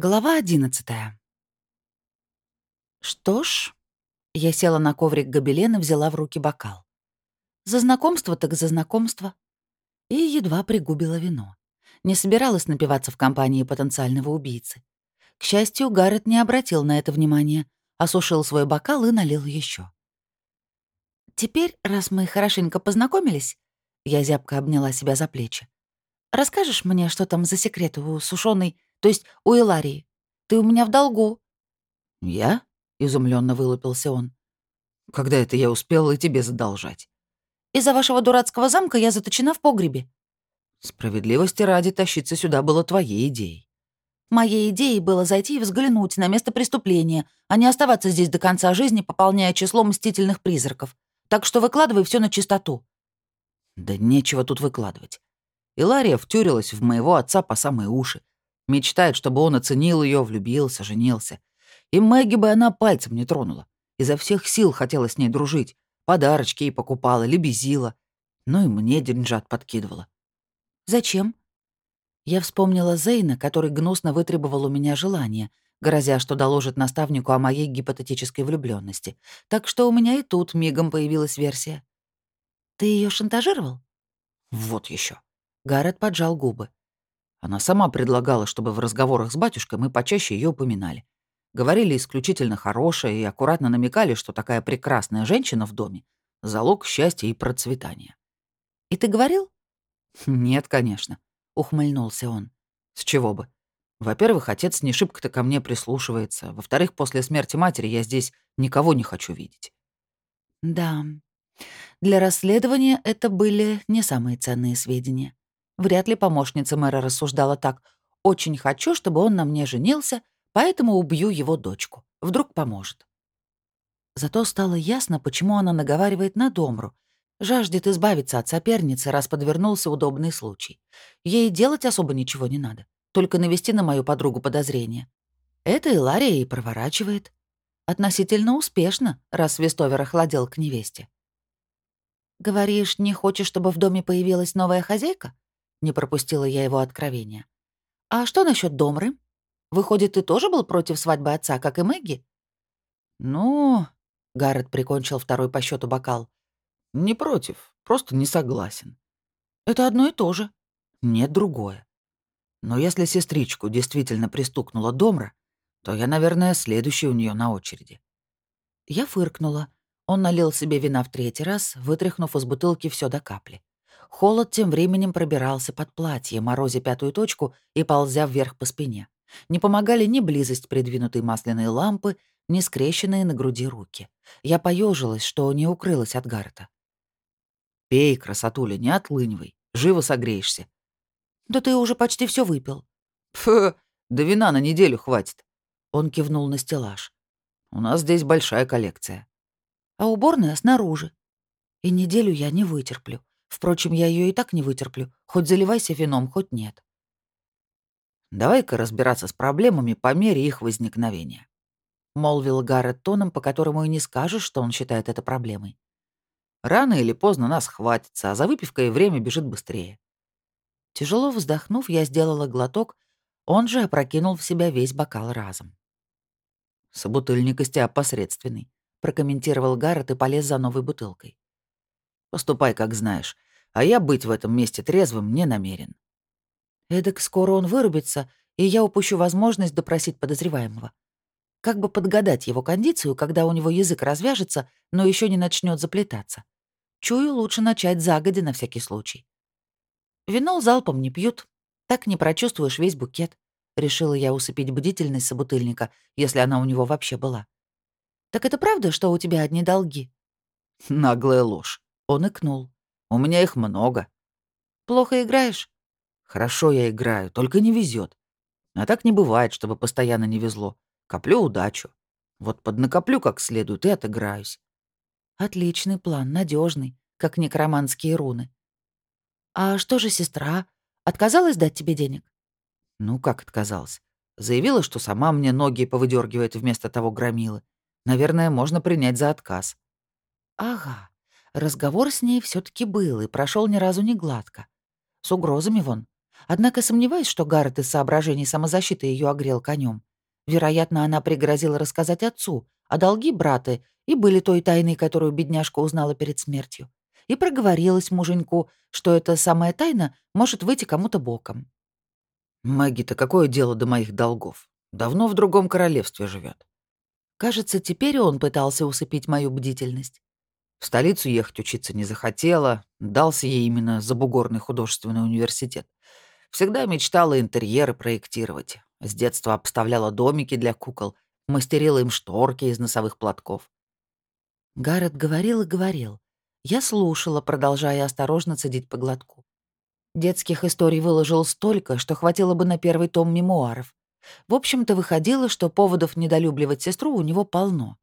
Глава одиннадцатая. Что ж, я села на коврик гобелен и взяла в руки бокал. За знакомство так за знакомство. И едва пригубила вино. Не собиралась напиваться в компании потенциального убийцы. К счастью, Гаррет не обратил на это внимания, осушил свой бокал и налил еще. «Теперь, раз мы хорошенько познакомились», я зябко обняла себя за плечи. «Расскажешь мне, что там за секрет у сушеной то есть у Иларии. Ты у меня в долгу». «Я?» — изумленно вылупился он. «Когда это я успел и тебе задолжать?» «Из-за вашего дурацкого замка я заточена в погребе». «Справедливости ради тащиться сюда было твоей идеей». «Моей идеей было зайти и взглянуть на место преступления, а не оставаться здесь до конца жизни, пополняя число мстительных призраков. Так что выкладывай все на чистоту». «Да нечего тут выкладывать. Илария втюрилась в моего отца по самые уши, Мечтает, чтобы он оценил ее, влюбился, женился. И Мэгги бы она пальцем не тронула. Изо всех сил хотела с ней дружить. Подарочки ей покупала, лебезила. Ну и мне деньжат подкидывала. «Зачем?» Я вспомнила Зейна, который гнусно вытребовал у меня желание, грозя, что доложит наставнику о моей гипотетической влюбленности. Так что у меня и тут мигом появилась версия. «Ты ее шантажировал?» «Вот еще. Гаррет поджал губы. Она сама предлагала, чтобы в разговорах с батюшкой мы почаще ее упоминали. Говорили исключительно хорошее и аккуратно намекали, что такая прекрасная женщина в доме — залог счастья и процветания. «И ты говорил?» «Нет, конечно», — ухмыльнулся он. «С чего бы? Во-первых, отец не шибко-то ко мне прислушивается. Во-вторых, после смерти матери я здесь никого не хочу видеть». «Да, для расследования это были не самые ценные сведения. Вряд ли помощница мэра рассуждала так. «Очень хочу, чтобы он на мне женился, поэтому убью его дочку. Вдруг поможет». Зато стало ясно, почему она наговаривает на Домру. Жаждет избавиться от соперницы, раз подвернулся удобный случай. Ей делать особо ничего не надо, только навести на мою подругу подозрения. Это и Лария и проворачивает. Относительно успешно, раз Вестовер охладел к невесте. «Говоришь, не хочешь, чтобы в доме появилась новая хозяйка?» Не пропустила я его откровения. «А что насчет Домры? Выходит, ты тоже был против свадьбы отца, как и Мэгги?» «Ну...» — Гаррет прикончил второй по счету бокал. «Не против, просто не согласен». «Это одно и то же». «Нет, другое. Но если сестричку действительно пристукнула Домра, то я, наверное, следующий у нее на очереди». Я фыркнула. Он налил себе вина в третий раз, вытряхнув из бутылки все до капли. Холод тем временем пробирался под платье, морозя пятую точку и ползя вверх по спине. Не помогали ни близость придвинутой масляной лампы, ни скрещенные на груди руки. Я поежилась, что не укрылась от Гарта. «Пей, красотуля, не отлынивай. Живо согреешься». «Да ты уже почти все выпил». «Фу, до вина на неделю хватит». Он кивнул на стеллаж. «У нас здесь большая коллекция». «А уборная снаружи. И неделю я не вытерплю. Впрочем, я ее и так не вытерплю, хоть заливайся вином, хоть нет. «Давай-ка разбираться с проблемами по мере их возникновения», — молвил Гаррет тоном, по которому и не скажешь, что он считает это проблемой. «Рано или поздно нас хватится, а за выпивкой время бежит быстрее». Тяжело вздохнув, я сделала глоток, он же опрокинул в себя весь бокал разом. «Собутыльник из тебя посредственный», — прокомментировал Гаррет и полез за новой бутылкой. Поступай, как знаешь. А я быть в этом месте трезвым не намерен». Эдак скоро он вырубится, и я упущу возможность допросить подозреваемого. Как бы подгадать его кондицию, когда у него язык развяжется, но еще не начнет заплетаться. Чую, лучше начать загодя на всякий случай. Вино залпом не пьют, так не прочувствуешь весь букет. Решила я усыпить бдительность собутыльника, если она у него вообще была. «Так это правда, что у тебя одни долги?» «Наглая ложь. Он икнул. «У меня их много». «Плохо играешь?» «Хорошо я играю, только не везет. А так не бывает, чтобы постоянно не везло. Коплю удачу. Вот поднакоплю как следует и отыграюсь». «Отличный план, надежный, как некроманские руны». «А что же сестра? Отказалась дать тебе денег?» «Ну, как отказалась? Заявила, что сама мне ноги повыдергивает вместо того громилы. Наверное, можно принять за отказ». «Ага. Разговор с ней все таки был и прошел ни разу не гладко. С угрозами вон. Однако сомневаюсь, что Гаррет из соображений самозащиты ее огрел конем. Вероятно, она пригрозила рассказать отцу, а долги брата и были той тайной, которую бедняжка узнала перед смертью. И проговорилась муженьку, что эта самая тайна может выйти кому-то боком. «Мэгги-то какое дело до моих долгов? Давно в другом королевстве живет. Кажется, теперь он пытался усыпить мою бдительность. В столицу ехать учиться не захотела, дался ей именно забугорный художественный университет. Всегда мечтала интерьеры проектировать. С детства обставляла домики для кукол, мастерила им шторки из носовых платков. Гаррет говорил и говорил. Я слушала, продолжая осторожно цедить по глотку. Детских историй выложил столько, что хватило бы на первый том мемуаров. В общем-то, выходило, что поводов недолюбливать сестру у него полно.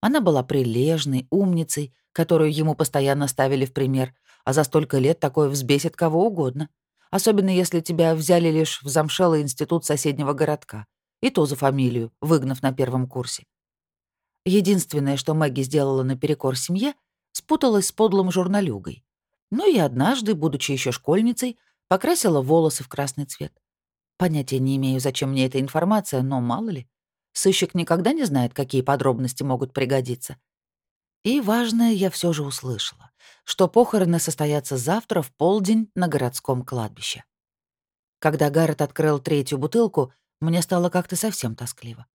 Она была прилежной, умницей, которую ему постоянно ставили в пример, а за столько лет такое взбесит кого угодно. Особенно если тебя взяли лишь в замшелый институт соседнего городка. И то за фамилию, выгнав на первом курсе. Единственное, что Мэгги сделала наперекор семье, спуталась с подлым журналюгой. Ну и однажды, будучи еще школьницей, покрасила волосы в красный цвет. Понятия не имею, зачем мне эта информация, но мало ли. Сыщик никогда не знает, какие подробности могут пригодиться. И важное я все же услышала, что похороны состоятся завтра в полдень на городском кладбище. Когда Гаррет открыл третью бутылку, мне стало как-то совсем тоскливо.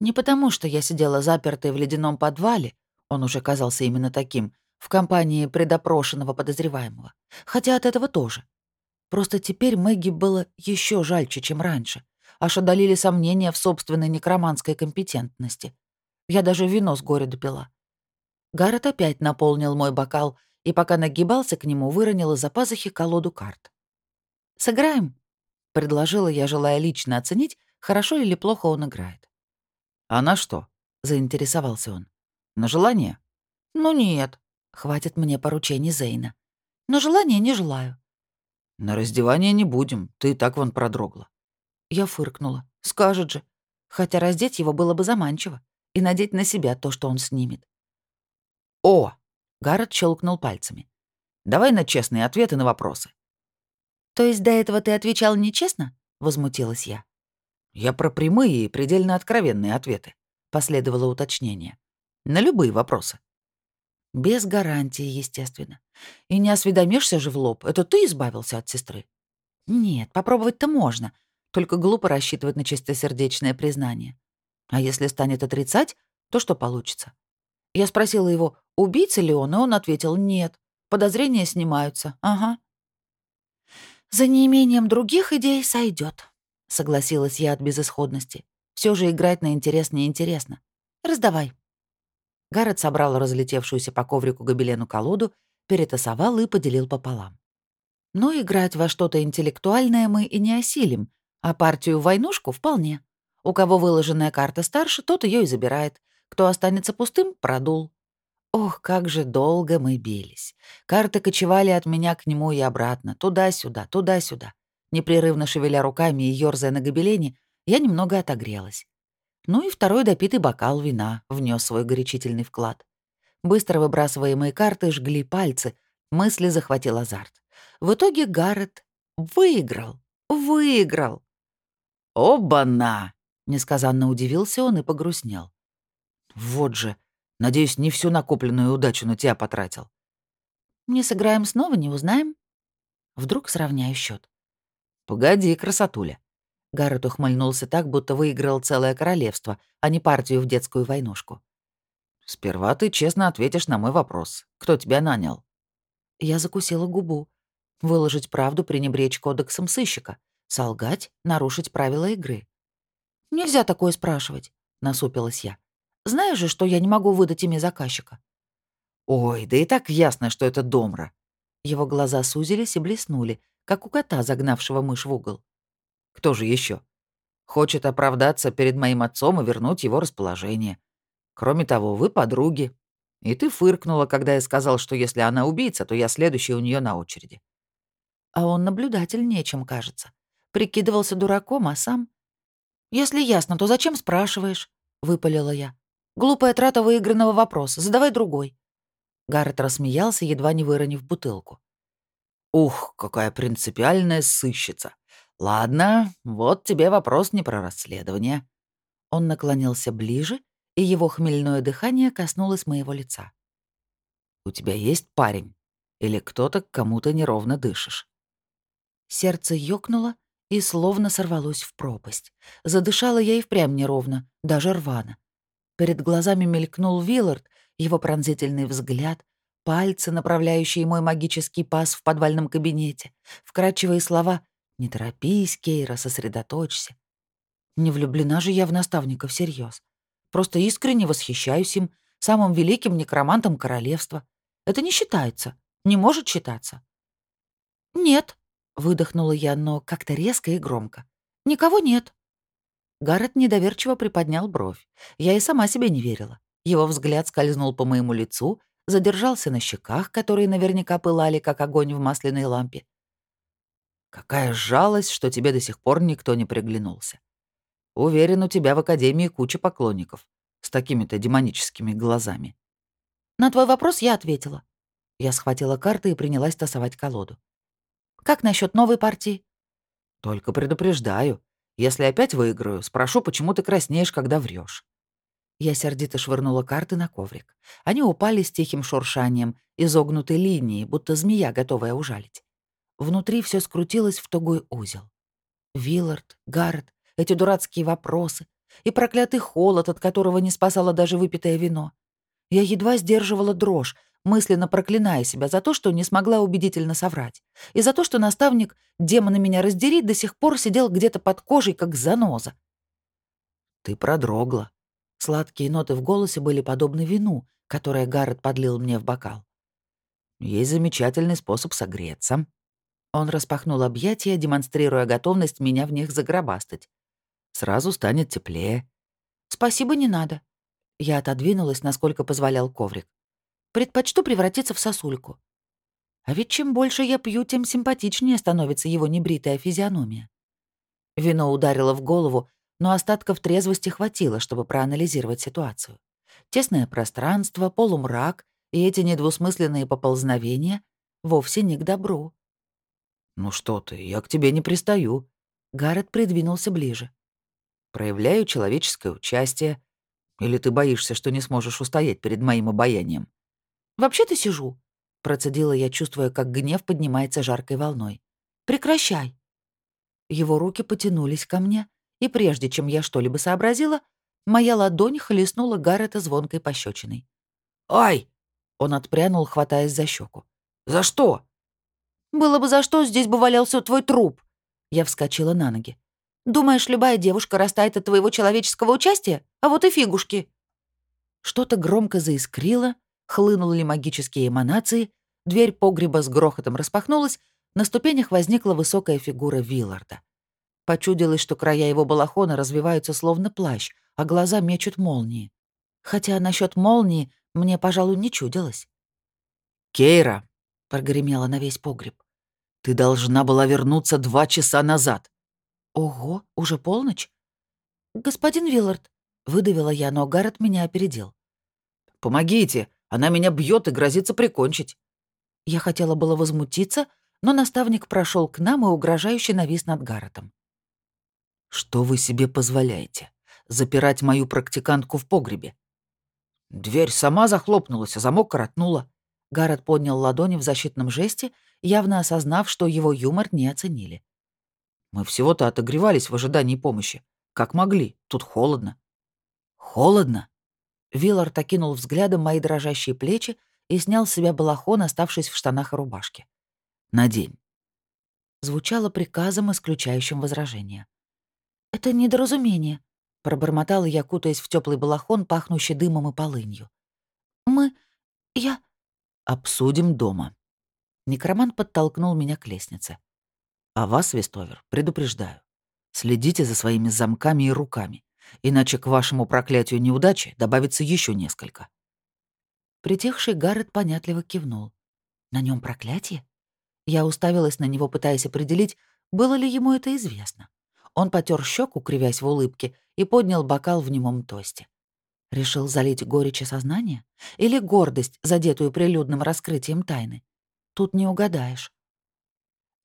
Не потому, что я сидела запертой в ледяном подвале, он уже казался именно таким, в компании предопрошенного подозреваемого, хотя от этого тоже. Просто теперь Мэгги было еще жальче, чем раньше. Аж одолели сомнения в собственной некроманской компетентности. Я даже вино с горя допила. Гаррет опять наполнил мой бокал, и пока нагибался к нему, выронил из-за пазухи колоду карт. «Сыграем?» — предложила я, желая лично оценить, хорошо или плохо он играет. «А на что?» — заинтересовался он. «На желание?» «Ну нет», — хватит мне поручений Зейна. «На желание не желаю». «На раздевание не будем, ты и так вон продрогла». Я фыркнула. Скажет же. Хотя раздеть его было бы заманчиво. И надеть на себя то, что он снимет. «О!» — Гаррет щелкнул пальцами. «Давай на честные ответы на вопросы». «То есть до этого ты отвечал нечестно?» — возмутилась я. «Я про прямые и предельно откровенные ответы», — последовало уточнение. «На любые вопросы». Без гарантии, естественно. И не осведомишься же в лоб. Это ты избавился от сестры? Нет, попробовать-то можно. Только глупо рассчитывать на чистосердечное признание. А если станет отрицать, то что получится? Я спросила его, убийца ли он, и он ответил «нет». Подозрения снимаются. Ага. За неимением других идей сойдет, согласилась я от безысходности. Все же играть на интерес неинтересно. Раздавай. Гаррет собрал разлетевшуюся по коврику гобелену колоду, перетасовал и поделил пополам. Но играть во что-то интеллектуальное мы и не осилим, а партию войнушку вполне. У кого выложенная карта старше, тот ее и забирает. Кто останется пустым — продул. Ох, как же долго мы бились. Карты кочевали от меня к нему и обратно, туда-сюда, туда-сюда. Непрерывно шевеля руками и ёрзая на гобелене, я немного отогрелась. Ну и второй допитый бокал вина внес свой горячительный вклад. Быстро выбрасываемые карты жгли пальцы, мысли захватил азарт. В итоге Гаррет выиграл. Выиграл. «Оба-на!» — несказанно удивился он и погрустнел. «Вот же. Надеюсь, не всю накопленную удачу на тебя потратил». «Не сыграем снова, не узнаем?» Вдруг сравняю счет. «Погоди, красотуля. Гаррет ухмыльнулся так, будто выиграл целое королевство, а не партию в детскую войнушку. «Сперва ты честно ответишь на мой вопрос. Кто тебя нанял?» Я закусила губу. Выложить правду, пренебречь кодексом сыщика. Солгать, нарушить правила игры. «Нельзя такое спрашивать», — насупилась я. «Знаешь же, что я не могу выдать имя заказчика». «Ой, да и так ясно, что это Домра». Его глаза сузились и блеснули, как у кота, загнавшего мышь в угол. Кто же еще? Хочет оправдаться перед моим отцом и вернуть его расположение. Кроме того, вы подруги. И ты фыркнула, когда я сказал, что если она убийца, то я следующий у нее на очереди. А он наблюдатель нечем, кажется. Прикидывался дураком, а сам... «Если ясно, то зачем спрашиваешь?» — выпалила я. «Глупая трата выигранного вопроса. Задавай другой». Гаррет рассмеялся, едва не выронив бутылку. «Ух, какая принципиальная сыщица!» «Ладно, вот тебе вопрос не про расследование». Он наклонился ближе, и его хмельное дыхание коснулось моего лица. «У тебя есть парень? Или кто-то, к кому то неровно дышишь?» Сердце ёкнуло и словно сорвалось в пропасть. Задышала я и впрямь неровно, даже рвано. Перед глазами мелькнул Виллард, его пронзительный взгляд, пальцы, направляющие мой магический пас в подвальном кабинете, вкрадчивые слова «Не торопись, Кейра, сосредоточься». Не влюблена же я в наставника всерьез. Просто искренне восхищаюсь им, самым великим некромантом королевства. Это не считается, не может считаться. «Нет», — выдохнула я, но как-то резко и громко. «Никого нет». Гаррет недоверчиво приподнял бровь. Я и сама себе не верила. Его взгляд скользнул по моему лицу, задержался на щеках, которые наверняка пылали, как огонь в масляной лампе. «Какая жалость, что тебе до сих пор никто не приглянулся. Уверен, у тебя в Академии куча поклонников с такими-то демоническими глазами». На твой вопрос я ответила. Я схватила карты и принялась тасовать колоду. «Как насчет новой партии?» «Только предупреждаю. Если опять выиграю, спрошу, почему ты краснеешь, когда врешь. Я сердито швырнула карты на коврик. Они упали с тихим шуршанием, изогнутой линией, будто змея, готовая ужалить. Внутри все скрутилось в тугой узел. Виллард, Гаррет, эти дурацкие вопросы и проклятый холод, от которого не спасало даже выпитое вино. Я едва сдерживала дрожь, мысленно проклиная себя за то, что не смогла убедительно соврать, и за то, что наставник, демона меня раздери, до сих пор сидел где-то под кожей, как заноза. «Ты продрогла». Сладкие ноты в голосе были подобны вину, которое Гаррет подлил мне в бокал. «Есть замечательный способ согреться». Он распахнул объятия, демонстрируя готовность меня в них загробастать. «Сразу станет теплее». «Спасибо, не надо». Я отодвинулась, насколько позволял коврик. Предпочту превратиться в сосульку. А ведь чем больше я пью, тем симпатичнее становится его небритая физиономия. Вино ударило в голову, но остатков трезвости хватило, чтобы проанализировать ситуацию. Тесное пространство, полумрак и эти недвусмысленные поползновения вовсе не к добру. «Ну что ты, я к тебе не пристаю». Гаррет придвинулся ближе. «Проявляю человеческое участие. Или ты боишься, что не сможешь устоять перед моим обаянием?» «Вообще-то сижу», — процедила я, чувствуя, как гнев поднимается жаркой волной. «Прекращай». Его руки потянулись ко мне, и прежде чем я что-либо сообразила, моя ладонь хлестнула Гаррета звонкой пощечиной. «Ай!» — он отпрянул, хватаясь за щеку. «За что?» «Было бы за что, здесь бы валялся твой труп». Я вскочила на ноги. «Думаешь, любая девушка растает от твоего человеческого участия? А вот и фигушки». Что-то громко заискрило, хлынули магические эманации, дверь погреба с грохотом распахнулась, на ступенях возникла высокая фигура Вилларда. Почудилось, что края его балахона развиваются словно плащ, а глаза мечут молнии. Хотя насчет молнии мне, пожалуй, не чудилось. «Кейра!» — прогремела на весь погреб. «Ты должна была вернуться два часа назад». «Ого, уже полночь?» «Господин Виллард», — выдавила я, но Гаррет меня опередил. «Помогите! Она меня бьет и грозится прикончить». Я хотела было возмутиться, но наставник прошел к нам и угрожающе навис над Гарретом. «Что вы себе позволяете? Запирать мою практикантку в погребе?» Дверь сама захлопнулась, а замок коротнула. Гаррет поднял ладони в защитном жесте, явно осознав, что его юмор не оценили. «Мы всего-то отогревались в ожидании помощи. Как могли. Тут холодно». «Холодно?» Виллард окинул взглядом мои дрожащие плечи и снял с себя балахон, оставшись в штанах и рубашке. «Надень». Звучало приказом, исключающим возражение. «Это недоразумение», — пробормотала я, кутаясь в теплый балахон, пахнущий дымом и полынью. «Мы... я...» «Обсудим дома». Некромант подтолкнул меня к лестнице. «А вас, Вестовер, предупреждаю. Следите за своими замками и руками иначе к вашему проклятию неудачи добавится еще несколько». Притихший Гаррет понятливо кивнул. «На нем проклятие?» Я уставилась на него, пытаясь определить, было ли ему это известно. Он потер щеку, кривясь в улыбке, и поднял бокал в немом тосте. Решил залить горечь сознания? Или гордость, задетую прилюдным раскрытием тайны? Тут не угадаешь.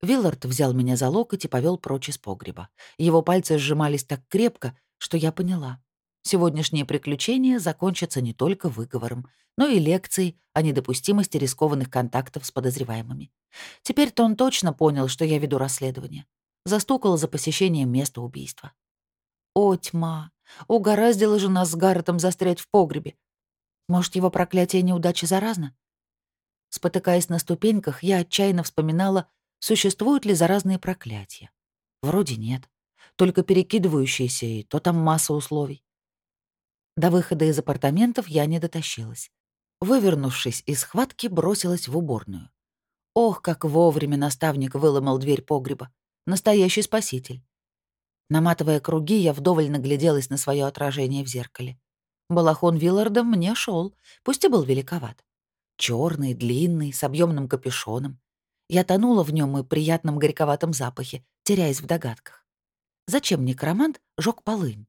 Виллард взял меня за локоть и повел прочь из погреба. Его пальцы сжимались так крепко, что я поняла. Сегодняшние приключения закончатся не только выговором, но и лекцией о недопустимости рискованных контактов с подозреваемыми. Теперь-то он точно понял, что я веду расследование. Застукал за посещением места убийства. О, тьма! Угораздило же нас с Гарретом застрять в погребе. Может, его проклятие неудачи заразно? Спотыкаясь на ступеньках, я отчаянно вспоминала Существуют ли заразные проклятия? Вроде нет. Только перекидывающиеся, и то там масса условий. До выхода из апартаментов я не дотащилась. Вывернувшись из схватки, бросилась в уборную. Ох, как вовремя наставник выломал дверь погреба. Настоящий спаситель. Наматывая круги, я вдоволь нагляделась на свое отражение в зеркале. Балахон Вилларда мне шел, пусть и был великоват. Черный, длинный, с объемным капюшоном. Я тонула в нем и приятном горьковатом запахе, теряясь в догадках. Зачем некромант жёг полынь?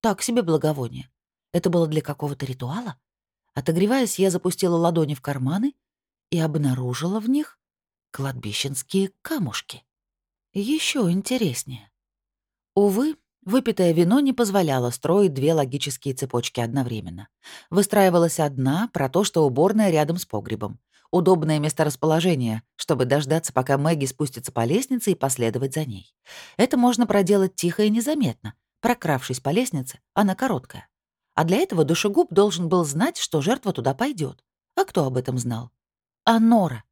Так себе благовоние. Это было для какого-то ритуала? Отогреваясь, я запустила ладони в карманы и обнаружила в них кладбищенские камушки. Еще интереснее. Увы, выпитое вино не позволяло строить две логические цепочки одновременно. Выстраивалась одна про то, что уборная рядом с погребом. Удобное месторасположение, чтобы дождаться, пока Мэгги спустится по лестнице и последовать за ней. Это можно проделать тихо и незаметно. Прокравшись по лестнице, она короткая. А для этого душегуб должен был знать, что жертва туда пойдет. А кто об этом знал? А Нора.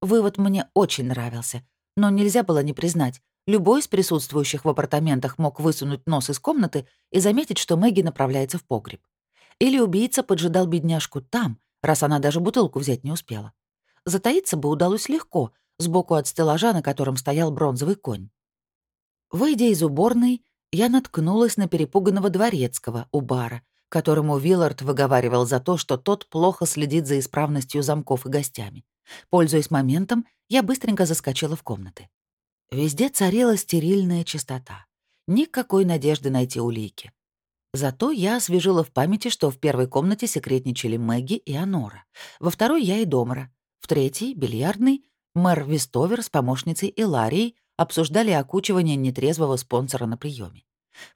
Вывод мне очень нравился, но нельзя было не признать. Любой из присутствующих в апартаментах мог высунуть нос из комнаты и заметить, что Мэгги направляется в погреб. Или убийца поджидал бедняжку там, раз она даже бутылку взять не успела. Затаиться бы удалось легко, сбоку от стеллажа, на котором стоял бронзовый конь. Выйдя из уборной, я наткнулась на перепуганного дворецкого у бара, которому Виллард выговаривал за то, что тот плохо следит за исправностью замков и гостями. Пользуясь моментом, я быстренько заскочила в комнаты. Везде царила стерильная чистота. Никакой надежды найти улики. Зато я освежила в памяти, что в первой комнате секретничали Мэгги и Анора, во второй — я и Домра, в третьей — бильярдный, мэр Вестовер с помощницей Иларией обсуждали окучивание нетрезвого спонсора на приеме.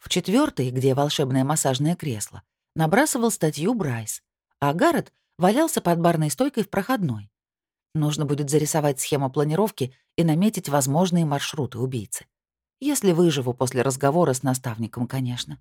В четвертой, где волшебное массажное кресло, набрасывал статью Брайс, а Гаррет валялся под барной стойкой в проходной. Нужно будет зарисовать схему планировки и наметить возможные маршруты убийцы. Если выживу после разговора с наставником, конечно.